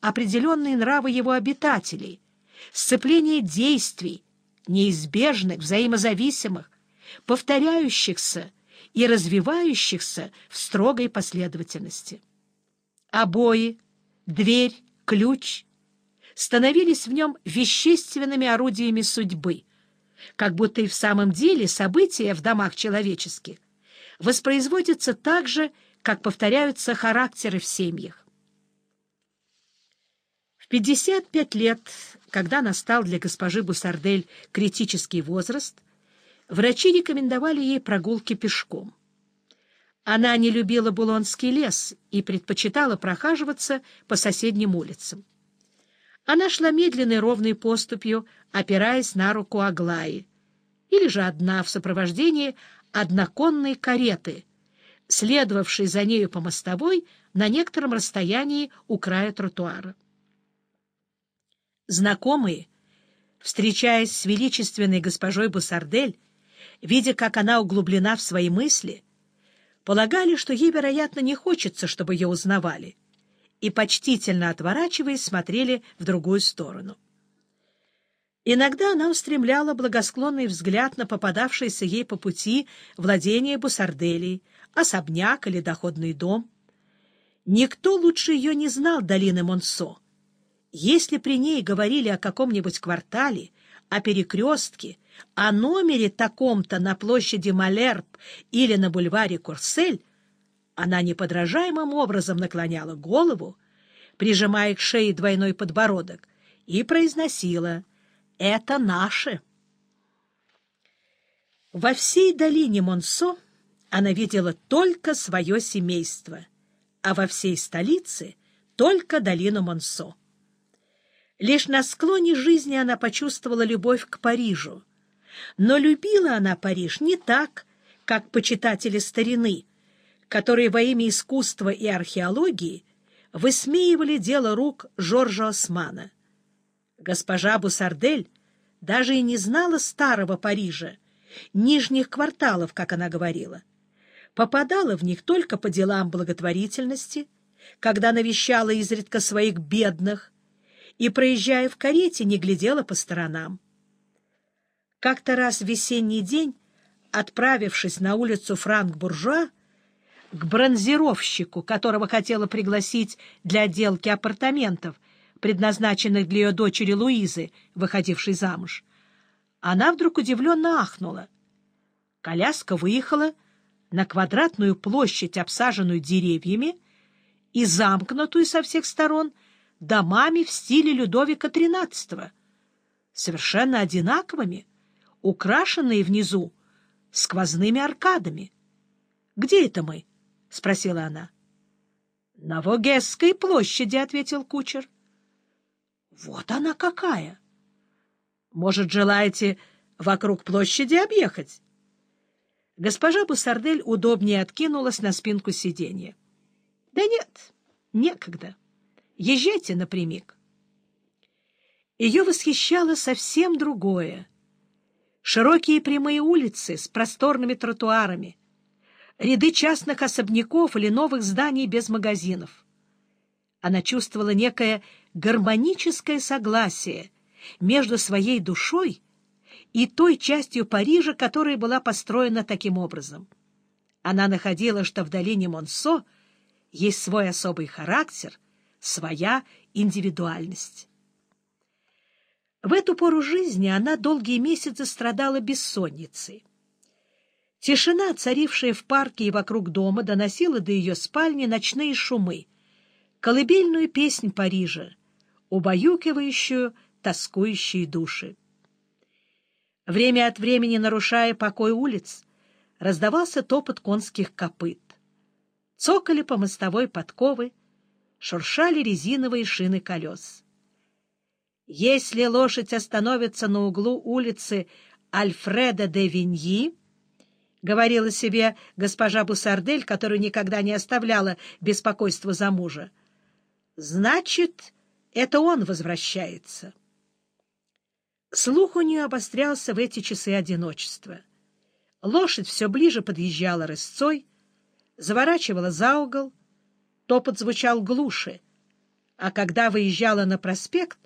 определенные нравы его обитателей, сцепление действий, неизбежных, взаимозависимых, повторяющихся и развивающихся в строгой последовательности. Обои, дверь, ключ становились в нем вещественными орудиями судьбы, как будто и в самом деле события в домах человеческих воспроизводятся так же, как повторяются характеры в семьях. В 55 лет, когда настал для госпожи Бусардель критический возраст, врачи рекомендовали ей прогулки пешком. Она не любила Булонский лес и предпочитала прохаживаться по соседним улицам. Она шла медленной ровной поступью, опираясь на руку Аглаи, или же одна в сопровождении одноконной кареты, следовавшей за нею по мостовой на некотором расстоянии у края тротуара. Знакомые, встречаясь с величественной госпожой Бусардель, видя, как она углублена в свои мысли, полагали, что ей, вероятно, не хочется, чтобы ее узнавали, и, почтительно отворачиваясь, смотрели в другую сторону. Иногда она устремляла благосклонный взгляд на попадавшиеся ей по пути владения Бусарделей, особняк или доходный дом. Никто лучше ее не знал долины Монсо. Если при ней говорили о каком-нибудь квартале, о перекрестке, о номере таком-то на площади Малерб или на бульваре Курсель, она неподражаемым образом наклоняла голову, прижимая к шее двойной подбородок, и произносила «Это наше». Во всей долине Монсо она видела только свое семейство, а во всей столице — только долину Монсо. Лишь на склоне жизни она почувствовала любовь к Парижу. Но любила она Париж не так, как почитатели старины, которые во имя искусства и археологии высмеивали дело рук Жоржа Османа. Госпожа Бусардель даже и не знала старого Парижа, нижних кварталов, как она говорила. Попадала в них только по делам благотворительности, когда навещала изредка своих бедных, и, проезжая в карете, не глядела по сторонам. Как-то раз в весенний день, отправившись на улицу Франк-Буржуа, к бронзировщику, которого хотела пригласить для отделки апартаментов, предназначенных для ее дочери Луизы, выходившей замуж, она вдруг удивленно ахнула. Коляска выехала на квадратную площадь, обсаженную деревьями, и замкнутую со всех сторон домами в стиле Людовика XIII, совершенно одинаковыми, украшенные внизу сквозными аркадами. — Где это мы? — спросила она. — На Вогесской площади, — ответил кучер. — Вот она какая! — Может, желаете вокруг площади объехать? Госпожа Бусардель удобнее откинулась на спинку сиденья. — Да нет, некогда. Езжайте напрямик. Ее восхищало совсем другое. Широкие прямые улицы с просторными тротуарами, ряды частных особняков или новых зданий без магазинов. Она чувствовала некое гармоническое согласие между своей душой и той частью Парижа, которая была построена таким образом. Она находила, что в долине Монсо есть свой особый характер — своя индивидуальность. В эту пору жизни она долгие месяцы страдала бессонницей. Тишина, царившая в парке и вокруг дома, доносила до ее спальни ночные шумы, колыбельную песнь Парижа, убаюкивающую тоскующие души. Время от времени, нарушая покой улиц, раздавался топот конских копыт. Цокали по мостовой подковы, шуршали резиновые шины колес. Если лошадь остановится на углу улицы Альфреда де Виньи, — говорила себе госпожа Бусардель, которую никогда не оставляла беспокойство за мужа, — значит, это он возвращается. Слух у нее обострялся в эти часы одиночества. Лошадь все ближе подъезжала рысцой, заворачивала за угол, Топот звучал глуше. а когда выезжала на проспект,